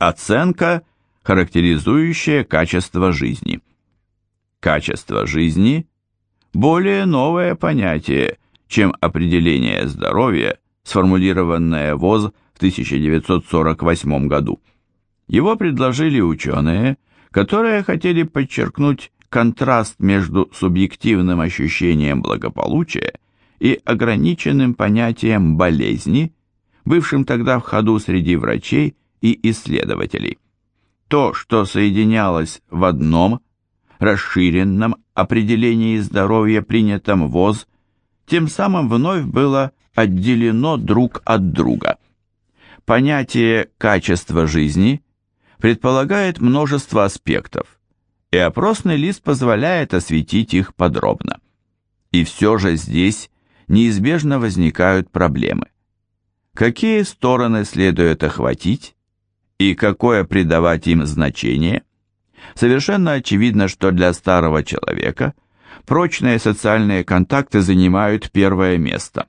Оценка, характеризующая качество жизни. Качество жизни – более новое понятие, чем определение здоровья, сформулированное ВОЗ в 1948 году. Его предложили ученые, которые хотели подчеркнуть контраст между субъективным ощущением благополучия и ограниченным понятием болезни, бывшим тогда в ходу среди врачей и исследователей. То, что соединялось в одном, расширенном определении здоровья, принятом ВОЗ, тем самым вновь было отделено друг от друга. Понятие «качество жизни» предполагает множество аспектов, и опросный лист позволяет осветить их подробно. И все же здесь неизбежно возникают проблемы. Какие стороны следует охватить и какое придавать им значение? Совершенно очевидно, что для старого человека прочные социальные контакты занимают первое место.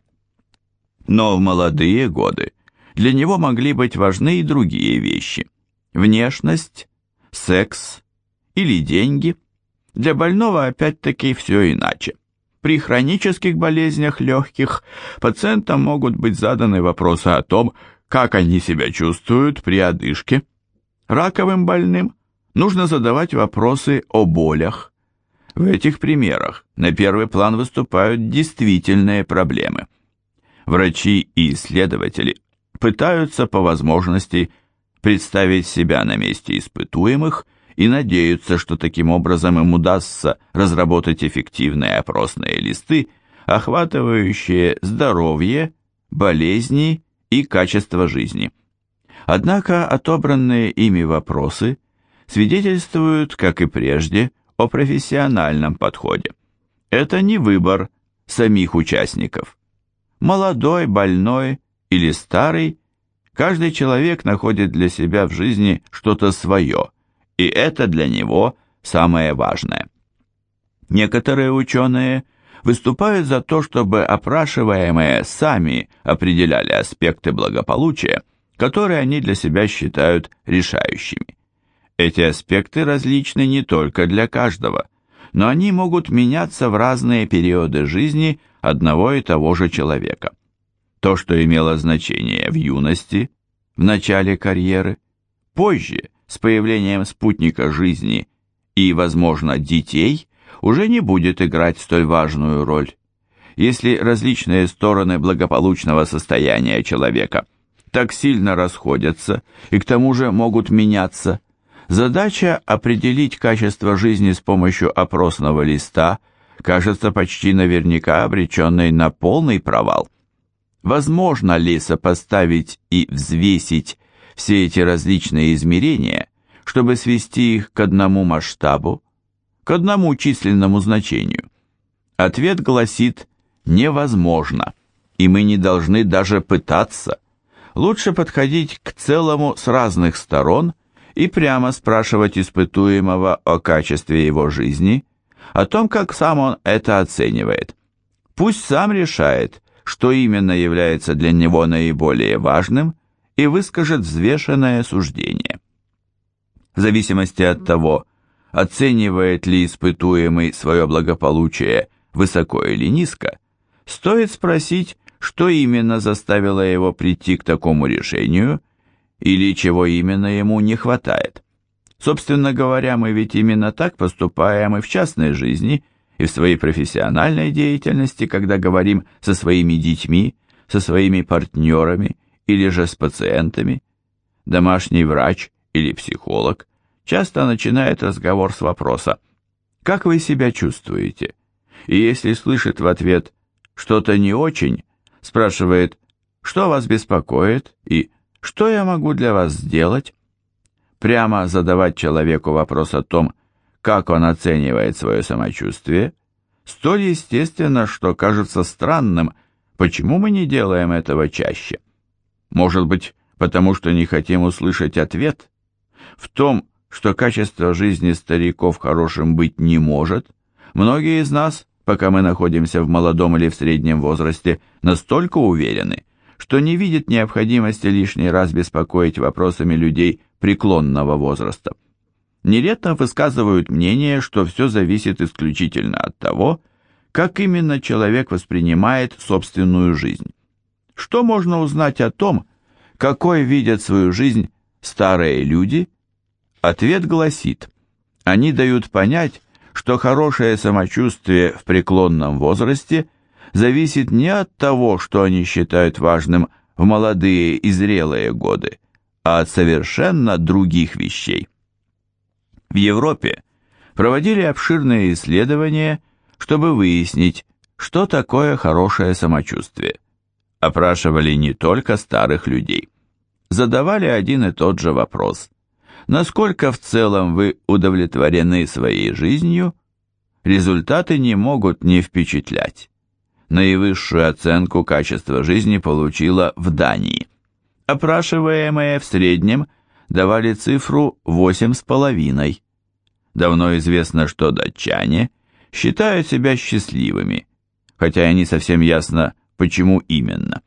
Но в молодые годы для него могли быть важны и другие вещи. Внешность, секс или деньги. Для больного опять-таки все иначе. При хронических болезнях легких пациентам могут быть заданы вопросы о том, как они себя чувствуют при одышке. Раковым больным нужно задавать вопросы о болях. В этих примерах на первый план выступают действительные проблемы. Врачи и исследователи пытаются по возможности представить себя на месте испытуемых и надеются, что таким образом им удастся разработать эффективные опросные листы, охватывающие здоровье, болезни и качество жизни. Однако отобранные ими вопросы свидетельствуют, как и прежде, о профессиональном подходе. Это не выбор самих участников. Молодой, больной или старый, каждый человек находит для себя в жизни что-то свое – и это для него самое важное. Некоторые ученые выступают за то, чтобы опрашиваемые сами определяли аспекты благополучия, которые они для себя считают решающими. Эти аспекты различны не только для каждого, но они могут меняться в разные периоды жизни одного и того же человека. То, что имело значение в юности, в начале карьеры, позже – с появлением спутника жизни и, возможно, детей, уже не будет играть столь важную роль. Если различные стороны благополучного состояния человека так сильно расходятся и к тому же могут меняться, задача определить качество жизни с помощью опросного листа кажется почти наверняка обреченной на полный провал. Возможно ли сопоставить и взвесить все эти различные измерения, чтобы свести их к одному масштабу, к одному численному значению? Ответ гласит «невозможно», и мы не должны даже пытаться. Лучше подходить к целому с разных сторон и прямо спрашивать испытуемого о качестве его жизни, о том, как сам он это оценивает. Пусть сам решает, что именно является для него наиболее важным, и выскажет взвешенное суждение. В зависимости от того, оценивает ли испытуемый свое благополучие высоко или низко, стоит спросить, что именно заставило его прийти к такому решению или чего именно ему не хватает. Собственно говоря, мы ведь именно так поступаем и в частной жизни, и в своей профессиональной деятельности, когда говорим со своими детьми, со своими партнерами или же с пациентами. Домашний врач или психолог часто начинает разговор с вопроса «Как вы себя чувствуете?» И если слышит в ответ «Что-то не очень», спрашивает «Что вас беспокоит?» и «Что я могу для вас сделать?» Прямо задавать человеку вопрос о том, как он оценивает свое самочувствие, столь естественно, что кажется странным, почему мы не делаем этого чаще. Может быть, потому что не хотим услышать ответ? В том, что качество жизни стариков хорошим быть не может, многие из нас, пока мы находимся в молодом или в среднем возрасте, настолько уверены, что не видит необходимости лишний раз беспокоить вопросами людей преклонного возраста. Нередко высказывают мнение, что все зависит исключительно от того, как именно человек воспринимает собственную жизнь. Что можно узнать о том, какой видят свою жизнь старые люди? Ответ гласит, они дают понять, что хорошее самочувствие в преклонном возрасте зависит не от того, что они считают важным в молодые и зрелые годы, а от совершенно других вещей. В Европе проводили обширные исследования, чтобы выяснить, что такое хорошее самочувствие. Опрашивали не только старых людей. Задавали один и тот же вопрос. Насколько в целом вы удовлетворены своей жизнью? Результаты не могут не впечатлять. Наивысшую оценку качества жизни получила в Дании. Опрашиваемые в среднем давали цифру 8,5. Давно известно, что датчане считают себя счастливыми, хотя и не совсем ясно, почему именно.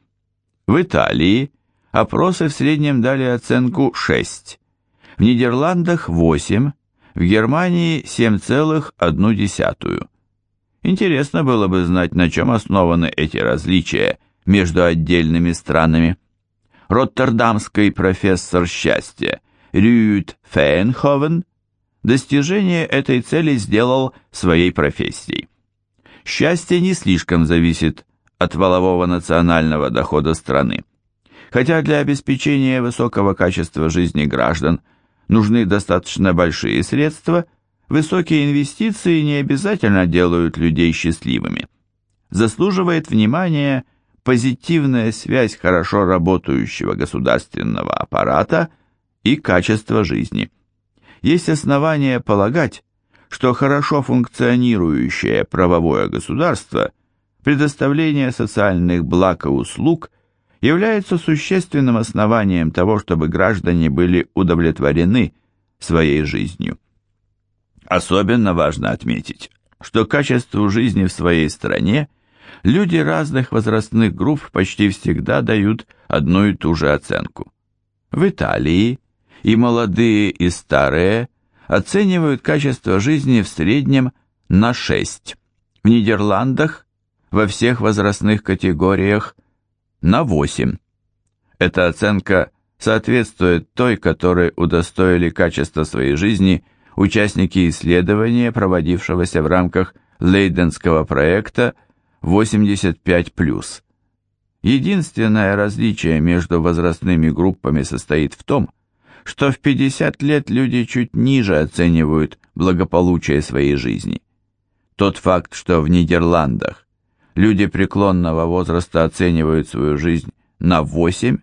В Италии опросы в среднем дали оценку 6, в Нидерландах 8, в Германии 7,1. Интересно было бы знать, на чем основаны эти различия между отдельными странами. Роттердамский профессор счастья Рюд Фейнховен достижение этой цели сделал своей профессией. Счастье не слишком зависит от валового национального дохода страны. Хотя для обеспечения высокого качества жизни граждан нужны достаточно большие средства, высокие инвестиции не обязательно делают людей счастливыми. Заслуживает внимания позитивная связь хорошо работающего государственного аппарата и качества жизни. Есть основания полагать, что хорошо функционирующее правовое государство, предоставление социальных благ и услуг является существенным основанием того, чтобы граждане были удовлетворены своей жизнью. Особенно важно отметить, что качеству жизни в своей стране – люди разных возрастных групп почти всегда дают одну и ту же оценку. В Италии и молодые, и старые оценивают качество жизни в среднем на 6. В Нидерландах во всех возрастных категориях на 8. Эта оценка соответствует той, которой удостоили качество своей жизни участники исследования, проводившегося в рамках Лейденского проекта 85+. Единственное различие между возрастными группами состоит в том, что в 50 лет люди чуть ниже оценивают благополучие своей жизни. Тот факт, что в Нидерландах люди преклонного возраста оценивают свою жизнь на 8,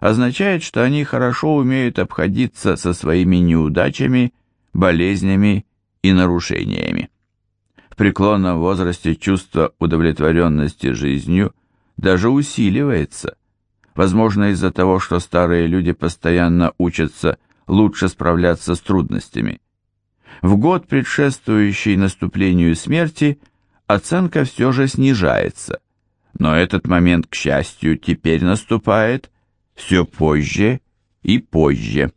означает, что они хорошо умеют обходиться со своими неудачами, болезнями и нарушениями. В преклонном возрасте чувство удовлетворенности жизнью даже усиливается, возможно из-за того, что старые люди постоянно учатся лучше справляться с трудностями. В год, предшествующий наступлению смерти, оценка все же снижается, но этот момент, к счастью, теперь наступает все позже и позже.